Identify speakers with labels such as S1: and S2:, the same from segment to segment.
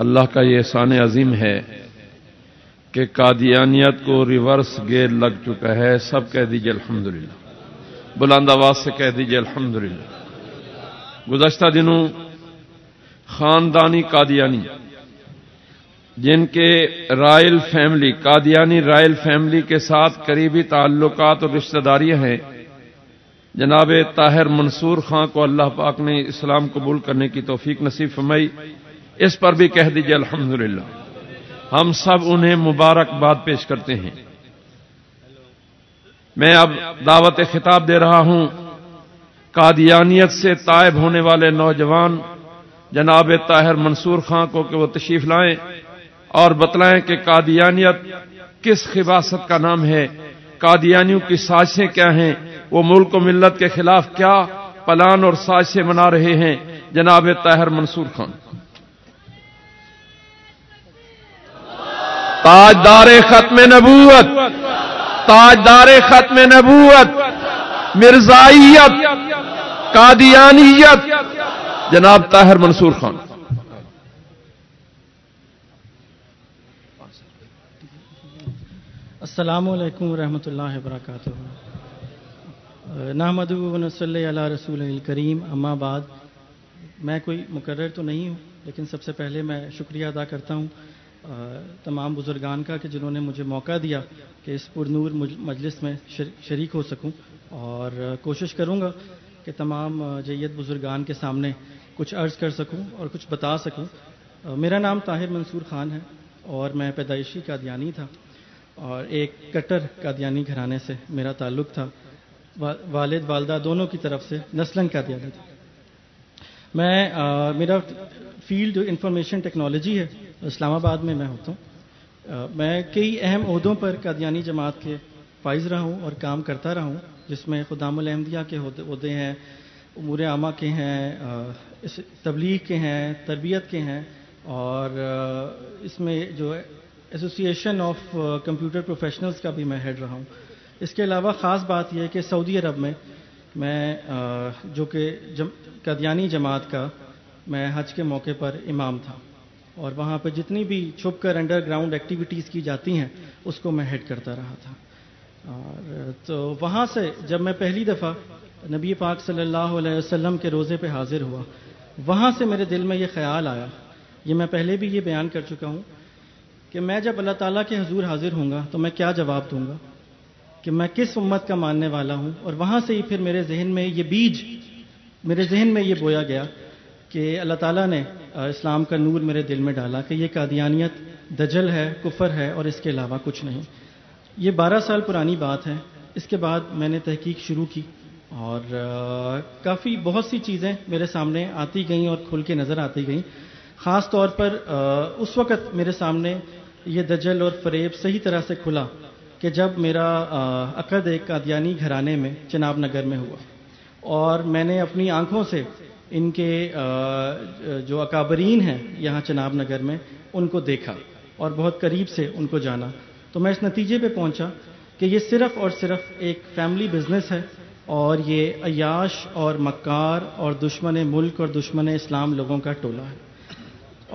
S1: اللہ کا یہ احسان عظیم ہے کہ قادیانیت کو ریورس گیئر لگ چکا ہے، سب کہہ دیجیے الحمد للہ بلند آواز سے کہہ دیجیے الحمد للہ گزشتہ دنوں خاندانی قادیانی، جن کے royal family, Qadiani royal family کے ساتھ قریبی تعلقات اور رشتہ داریاں ہیں، جناب طاہر منصور خان کو اللہ پاک نے اسلام قبول کرنے کی توفیق نصیب فرمائی۔ اس پر بھی کہہ دیجیے الحمد ہم سب انہیں مبارکباد پیش کرتے ہیں۔ میں اب دعوت خطاب دے رہا ہوں۔ قادیانیت سے طائب ہونے والے نوجوان جناب طاہر منصور خان کو کہ وہ تشریف لائیں اور بتلائیں کہ قادیانیت کس خباست کا نام ہے، قادیانیوں کی سازشیں کیا ہیں، وہ ملک و ملت کے خلاف کیا پلان اور سازشیں منا رہے ہیں، جناب طاہر منصور خان تاجدار ختم نبوت، تاجدار ختم نبوت، مرزائیت، قادیانیت۔ جناب طاہر منصور خان۔
S2: السلام علیکم ورحمۃ اللہ وبرکاتہ۔ نحمد صلی اللہ رسول الکریم، اما بعد۔ میں کوئی مقرر تو نہیں ہوں، لیکن سب سے پہلے میں شکریہ ادا کرتا ہوں۔ تمام بزرگان کا کہ جنہوں نے مجھے موقع دیا کہ اس پر نور مجلس میں شریک ہو سکوں اور کوشش کروں گا کہ تمام جیت بزرگان کے سامنے کچھ عرض کر سکوں اور کچھ بتا سکوں۔ میرا نام طاہر منصور خان ہے اور میں پیدائشی کا دیانی تھا اور ایک کٹر قادیانی گھرانے سے میرا تعلق تھا۔ والد، والدہ دونوں کی طرف سے نسلن قادیانی تھا میں میرا فیلڈ انفارمیشن ٹیکنالوجی ہے، اسلام آباد میں میں ہوتا ہوں۔ میں کئی اہم عہدوں پر قادیانی جماعت کے فائز رہا ہوں اور کام کرتا رہا ہوں، جس میں خدام الحمدیہ کے عہدے ہیں، امور عامہ کے ہیں تبلیغ کے ہیں، تربیت کے ہیں، اور اس میں جو ایسوسیشن آف کمپیوٹر پروفیشنلز کا بھی میں ہیڈ رہا ہوں۔ اس کے علاوہ خاص بات یہ ہے کہ سعودی عرب میں میں جو کہ قدیانی جماعت کا میں حج کے موقع پر امام تھا۔ اور وہاں پہ جتنی بھی چھپ کر انڈر گراؤنڈ ایکٹیویٹیز کی جاتی ہیں، اس کو میں ہیڈ کرتا رہا تھا۔ اور تو وہاں سے جب میں پہلی دفعہ نبی پاک صلی اللہ علیہ وسلم کے روزے پہ حاضر ہوا، وہاں سے میرے دل میں یہ خیال آیا۔ یہ میں پہلے بھی یہ بیان کر چکا ہوں کہ میں جب اللہ تعالیٰ کے حضور حاضر ہوں گا تو میں کیا جواب دوں گا؟ کہ میں کس امت کا ماننے والا ہوں؟ اور وہاں سے ہی پھر میرے ذہن میں یہ بیج، میرے ذہن میں یہ بویا گیا کہ اللہ تعالیٰ نے اسلام کا نور میرے دل میں ڈالا کہ یہ قادیانیت دجل ہے، کفر ہے اور اس کے علاوہ کچھ نہیں۔ یہ بارہ سال پرانی بات ہے۔ اس کے بعد میں نے تحقیق شروع کی اور کافی بہت سی چیزیں میرے سامنے آتی گئیں اور کھل کے نظر آتی گئیں۔ خاص طور پر اس وقت میرے سامنے یہ دجل اور فریب صحیح طرح سے کھلا۔ کہ جب میرا عقد ایک قادیانی گھرانے میں چناب نگر میں ہوا اور میں نے اپنی آنکھوں سے ان کے جو اکابرین ہیں یہاں چناب نگر میں، ان کو دیکھا اور بہت قریب سے ان کو جانا، تو میں اس نتیجے پہ پہنچا کہ یہ صرف اور صرف ایک فیملی بزنس ہے اور یہ عیاش اور مکار اور دشمن ملک اور دشمن اسلام لوگوں کا ٹولہ ہے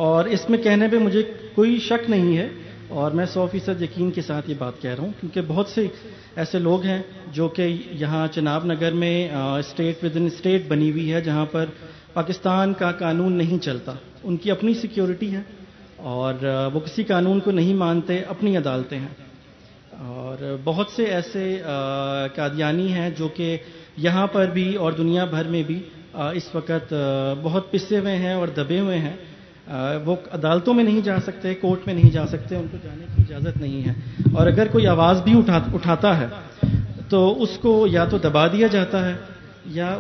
S2: اور اس میں کہنے پہ مجھے کوئی شک نہیں ہے اور میں سو فیصد یقین کے ساتھ یہ بات کہہ رہا ہوں، کیونکہ بہت سے ایسے لوگ ہیں جو کہ یہاں چناب نگر میں اسٹیٹ ود ان اسٹیٹ بنی ہوئی ہے، جہاں پر پاکستان کا قانون نہیں چلتا۔ ان کی اپنی سیکیورٹی ہے اور وہ کسی قانون کو نہیں مانتے، اپنی عدالتیں ہیں۔ اور بہت سے ایسے قادیانی ہیں جو کہ یہاں پر بھی اور دنیا بھر میں بھی اس وقت بہت پسے ہوئے ہیں اور دبے ہوئے ہیں۔ وہ عدالتوں میں نہیں جا سکتے، کورٹ میں نہیں جا سکتے، ان کو جانے کی اجازت نہیں ہے۔ اور اگر کوئی آواز بھی اٹھاتا ہے، تو اس کو یا تو دبا دیا جاتا ہے، یا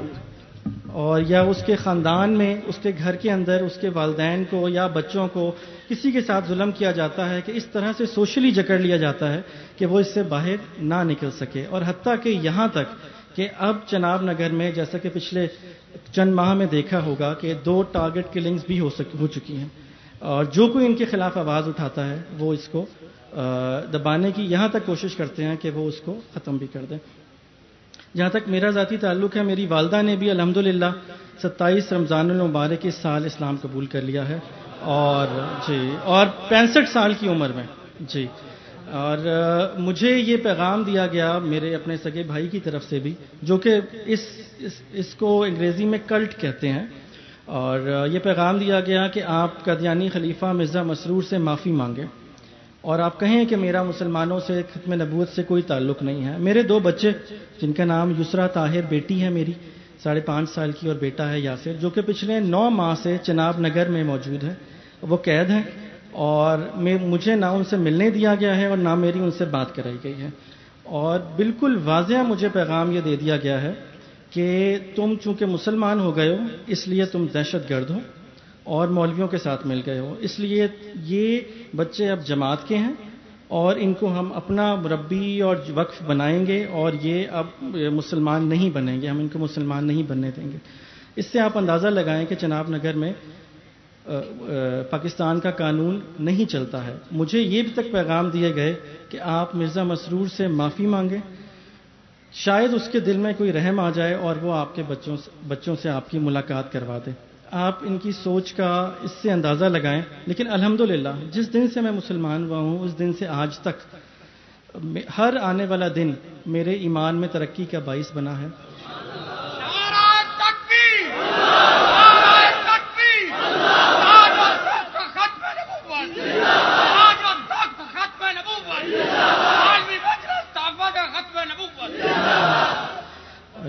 S2: اور یا اس کے خاندان میں، اس کے گھر کے اندر، اس کے والدین کو یا بچوں کو کسی کے ساتھ ظلم کیا جاتا ہے کہ اس طرح سے سوشلی جکڑ لیا جاتا ہے کہ وہ اس سے باہر نہ نکل سکے۔ اور حتیٰ کہ یہاں تک کہ اب چناب نگر میں جیسا کہ پچھلے چند ماہ میں دیکھا ہوگا کہ دو ٹارگٹ کلنگز بھی ہو سک، ہو چکی ہیں اور جو کوئی ان کے خلاف آواز اٹھاتا ہے وہ اس کو دبانے کی یہاں تک کوشش کرتے ہیں کہ وہ اس کو ختم بھی کر دیں۔ جہاں تک میرا ذاتی تعلق ہے، میری والدہ نے بھی الحمد للہ ستائیس رمضان المبارک اس سال اسلام قبول کر لیا ہے اور جی اور پینسٹھ سال کی عمر میں جی۔ اور مجھے یہ پیغام دیا گیا میرے اپنے سگے بھائی کی طرف سے بھی جو کہ اس اس, اس کو انگریزی میں کلٹ کہتے ہیں۔ اور یہ پیغام دیا گیا کہ آپ قدیانی خلیفہ مرزا مسرور سے معافی مانگیں۔ اور آپ کہیں کہ میرا مسلمانوں سے ختم نبوت سے کوئی تعلق نہیں ہے۔ میرے دو بچے جن کا نام یسرا طاہر بیٹی ہے میری ساڑھے پانچ سال کی اور بیٹا ہے یاسر جو کہ پچھلے نو ماہ سے چناب نگر میں موجود ہے۔ وہ قید ہیں۔ اور مجھے نہ ان سے ملنے دیا گیا ہے اور نہ میری ان سے بات کرائی گئی ہے۔ اور بالکل واضح مجھے پیغام یہ دے دیا گیا ہے کہ تم چونکہ مسلمان ہو گئے ہو، اس لیے تم دہشت گرد ہو اور مولویوں کے ساتھ مل گئے ہو۔ اس لیے یہ بچے اب جماعت کے ہیں اور ان کو ہم اپنا مربی اور وقف بنائیں گے اور یہ اب مسلمان نہیں بنیں گے، ہم ان کو مسلمان نہیں بننے دیں گے۔ اس سے آپ اندازہ لگائیں کہ چناب نگر میں پاکستان کا قانون نہیں چلتا ہے۔ مجھے یہ بھی تک پیغام دیے گئے کہ آپ مرزا مسرور سے معافی مانگیں۔ شاید اس کے دل میں کوئی رحم آ جائے اور وہ آپ کے بچوں سے بچوں سے آپ کی ملاقات کروا دے۔ آپ ان کی سوچ کا اس سے اندازہ لگائیں۔ لیکن الحمدللہ، جس دن سے میں مسلمان ہوا ہوں، اس دن سے آج تک ہر آنے والا دن میرے ایمان میں ترقی کا باعث بنا ہے۔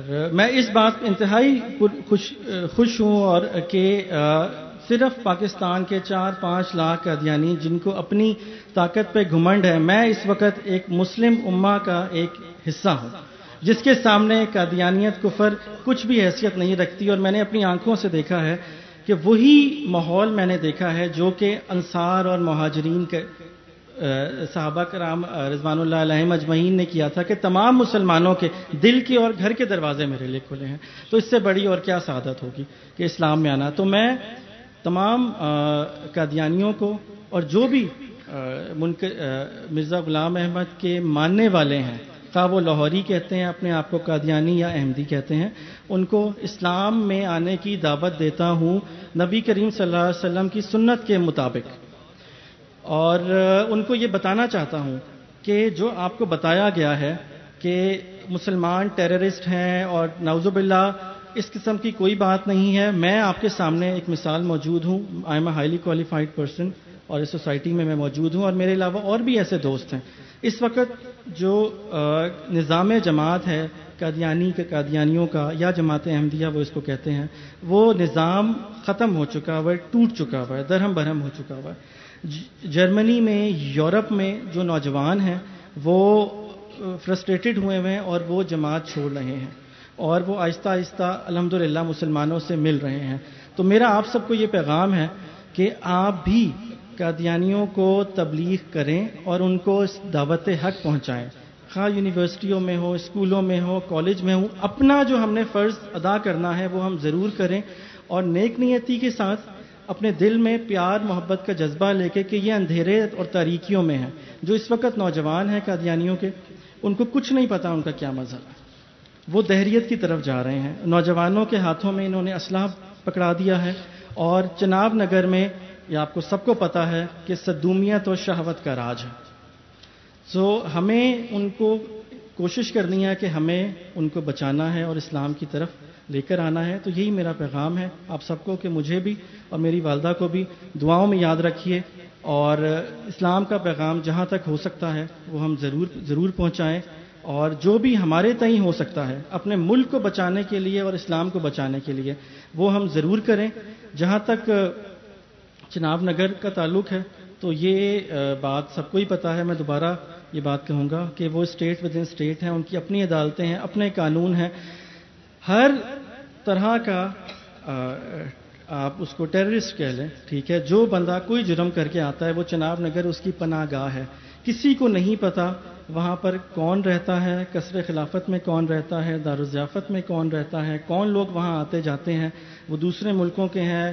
S2: میں اس بات انتہائی خوش خوش ہوں اور کہ صرف پاکستان کے چار پانچ لاکھ قادیانی جن کو اپنی طاقت پہ گھمنڈ ہے، میں اس وقت ایک مسلم اما کا ایک حصہ ہوں، جس کے سامنے قادیانیت کفر کچھ بھی حیثیت نہیں رکھتی، اور میں نے اپنی آنکھوں سے دیکھا ہے کہ وہی ماحول میں نے دیکھا ہے جو کہ انصار اور مہاجرین کے صحابہ کرام رضوان اللہ علیہ مجمعین نے کیا تھا کہ تمام مسلمانوں کے دل کے اور گھر کے دروازے میرے لیے کھلے ہیں۔ تو اس سے بڑی اور کیا سعادت ہوگی کہ اسلام میں آنا۔ تو میں تمام قادیانیوں کو اور جو بھی مرزا غلام احمد کے ماننے والے ہیں، خواہ وہ لاہوری کہتے ہیں، اپنے آپ کو قادیانی یا احمدی کہتے ہیں، ان کو اسلام میں آنے کی دعوت دیتا ہوں نبی کریم صلی اللہ علیہ وسلم کی سنت کے مطابق۔ اور ان کو یہ بتانا چاہتا ہوں کہ جو آپ کو بتایا گیا ہے کہ مسلمان ٹیررسٹ ہیں اور نوز باللہ، اس قسم کی کوئی بات نہیں ہے۔ میں آپ کے سامنے ایک مثال موجود ہوں۔ I am a highly qualified person اور اس سوسائٹی میں میں موجود ہوں اور میرے علاوہ اور بھی ایسے دوست ہیں۔ اس وقت جو نظام جماعت ہے، قادیانی کے قادیانیوں کا، یا جماعت احمدیہ وہ اس کو کہتے ہیں، وہ نظام ختم ہو چکا ہوا ہے، ٹوٹ چکا ہوا ہے، درہم برہم ہو چکا ہوا ہے۔ جرمنی میں، یورپ میں جو نوجوان ہیں، وہ فرسٹریٹڈ ہوئے ہوئے ہیں اور وہ جماعت چھوڑ رہے ہیں اور وہ آہستہ آہستہ الحمد مسلمانوں سے مل رہے ہیں۔ تو میرا آپ سب کو یہ پیغام ہے کہ آپ بھی قادیانیوں کو تبلیغ کریں اور ان کو دعوت حق پہنچائیں۔ خواہ یونیورسٹیوں میں ہو اسکولوں میں ہو کالج میں ہو اپنا جو ہم نے فرض ادا کرنا ہے وہ ہم ضرور کریں اور نیک نیتی کے ساتھ اپنے دل میں پیار محبت کا جذبہ لے کے کہ یہ اندھیرے اور تاریکیوں میں ہیں، جو اس وقت نوجوان ہیں، قادیانیوں کے، ان کو کچھ نہیں پتا ان کا کیا مذہب ہے۔ وہ دہریت کی طرف جا رہے ہیں۔ نوجوانوں کے ہاتھوں میں انہوں نے اسلحہ پکڑا دیا ہے اور چناب نگر میں یہ آپ کو سب کو پتا ہے کہ صدومیت اور شہوت کا راج ہے۔ سو ہمیں ان کو کوشش کرنی ہے کہ ہمیں ان کو بچانا ہے اور اسلام کی طرف لے کر آنا ہے۔ تو یہی میرا پیغام ہے۔ آپ سب کو کہ مجھے بھی اور میری والدہ کو بھی دعاؤں میں یاد رکھیے۔ اور اسلام کا پیغام جہاں تک ہو سکتا ہے، وہ ہم ضرور ضرور پہنچائیں۔ اور جو بھی ہمارے تئیں ہو سکتا ہے، اپنے ملک کو بچانے کے لیے اور اسلام کو بچانے کے لیے، وہ ہم ضرور کریں۔ جہاں تک چناب نگر کا تعلق ہے تو یہ بات سب کو ہی پتہ ہے، میں دوبارہ یہ بات کہوں گا کہ وہ اسٹیٹ ود ان اسٹیٹ ہیں، ان کی اپنی عدالتیں ہیں، اپنے قانون ہیں۔ ہر طرح کا آپ اس کو ٹیررسٹ کہہ لیں، ٹھیک ہے؟ جو بندہ کوئی جرم کر کے آتا ہے، وہ چناب نگر اس کی پناہ گاہ ہے۔ کسی کو نہیں پتا وہاں پر کون رہتا ہے کثر خلافت میں کون رہتا ہے، دارالضیافت میں کون رہتا ہے، کون لوگ وہاں آتے جاتے ہیں، وہ دوسرے ملکوں کے ہیں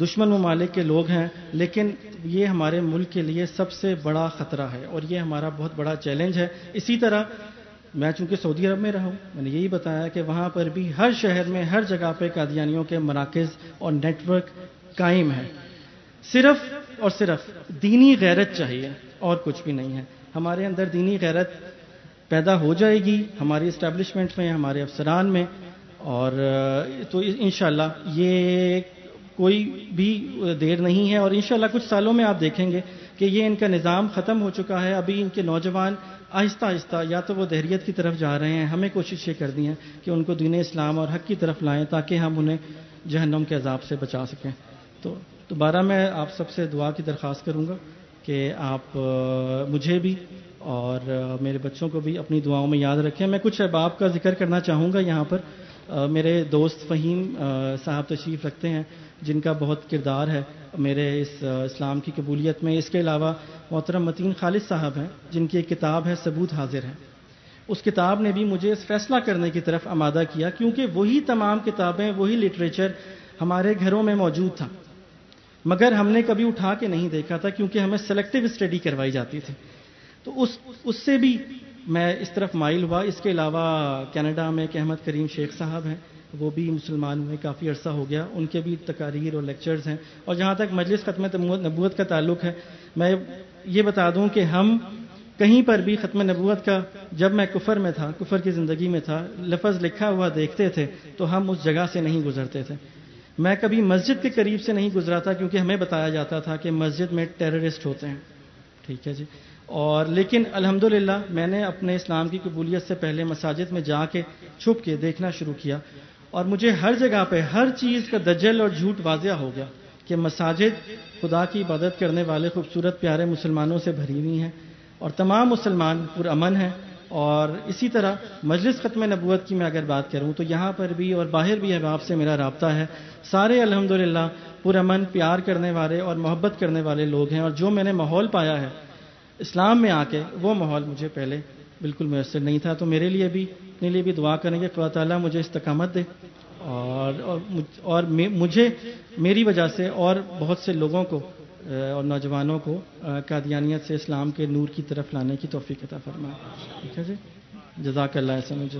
S2: دشمن ممالک کے لوگ ہیں، لیکن یہ ہمارے ملک کے لیے سب سے بڑا خطرہ ہے اور یہ ہمارا بہت بڑا چیلنج ہے۔ اسی طرح میں چونکہ سعودی عرب میں رہا ہوں، میں نے یہی بتایا کہ وہاں پر بھی ہر شہر میں ہر جگہ پہ قادیانیوں کے مراکز اور نیٹ ورک قائم ہے صرف اور صرف دینی غیرت چاہیے اور کچھ بھی نہیں ہے۔ ہمارے اندر دینی غیرت پیدا ہو جائے گی ہماری اسٹیبلشمنٹ میں، ہمارے افسران میں اور تو انشاءاللہ یہ کوئی بھی دیر نہیں ہے اور انشاءاللہ کچھ سالوں میں آپ دیکھیں گے کہ یہ ان کا نظام ختم ہو چکا ہے۔ ابھی ان کے نوجوان آہستہ آہستہ یا تو وہ دہریت کی طرف جا رہے ہیں۔ ہمیں کوشش یہ کر دی ہیں کہ ان کو دین اسلام اور حق کی طرف لائیں تاکہ ہم انہیں جہنم کے عذاب سے بچا سکیں۔ تو دوبارہ میں آپ سب سے دعا کی درخواست کروں گا کہ آپ مجھے بھی اور میرے بچوں کو بھی اپنی دعاؤں میں یاد رکھیں۔ میں کچھ احباب کا ذکر کرنا چاہوں گا یہاں پر۔ میرے دوست فہیم صاحب تشریف رکھتے ہیں، جن کا بہت کردار ہے میرے اس اسلام کی قبولیت میں۔ اس کے علاوہ محترم متین خالد صاحب ہیں، جن کی ایک کتاب ہے، ثبوت حاضر ہے۔ اس کتاب نے بھی مجھے اس فیصلہ کرنے کی طرف آمادہ کیا، کیونکہ وہی تمام کتابیں، وہی لٹریچر ہمارے گھروں میں موجود تھا۔ مگر ہم نے کبھی اٹھا کے نہیں دیکھا تھا، کیونکہ ہمیں سلیکٹو اسٹڈی کروائی جاتی تھی۔ تو اس اس سے بھی میں اس طرف مائل ہوا۔ اس کے علاوہ کینیڈا میں ایک احمد کریم شیخ صاحب ہیں، وہ بھی مسلمان ہوئے، کافی عرصہ ہو گیا۔ ان کے بھی تقاریر اور لیکچرز ہیں۔ اور جہاں تک مجلس ختم نبوت کا تعلق ہے، میں یہ بتا دوں کہ ہم کہیں پر بھی ختم نبوت کا، جب میں کفر میں تھا، کفر کی زندگی میں تھا، لفظ لکھا ہوا دیکھتے تھے، تو ہم اس جگہ سے نہیں گزرتے تھے۔ میں کبھی مسجد کے قریب سے نہیں گزرا تھا، کیونکہ ہمیں بتایا جاتا تھا کہ مسجد میں ٹیررسٹ ہوتے ہیں۔ ٹھیک ہے جی۔ اور لیکن الحمدللہ میں نے اپنے اسلام کی قبولیت سے پہلے مساجد میں جا کے چھپ کے دیکھنا شروع کیا اور مجھے ہر جگہ پہ ہر چیز کا دجل اور جھوٹ واضح ہو گیا کہ مساجد خدا کی عبادت کرنے والے خوبصورت پیارے مسلمانوں سے بھری ہوئی ہیں اور تمام مسلمان پر امن ہیں اور اسی طرح مجلس ختم نبوت کی میں اگر بات کروں تو یہاں پر بھی اور باہر بھی احباب سے میرا رابطہ ہے۔ سارے الحمد للہ پرامن پیار کرنے والے اور محبت کرنے والے لوگ ہیں اور جو میں نے ماحول پایا ہے اسلام میں آ کے وہ ماحول مجھے پہلے بالکل میسر نہیں تھا، تو میرے لیے بھی، اپنے لیے بھی دعا کریں گے خدا تعالیٰ مجھے استقامت دے۔ اور اور مجھے میری وجہ سے اور بہت سے لوگوں کو اور نوجوانوں کو قادیانیت سے اسلام کے نور کی طرف لانے کی توفیق عطا فرمائے۔ ٹھیک ہے جی؟ جزاک اللہ ایسا مجھے